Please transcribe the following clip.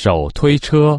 手推车。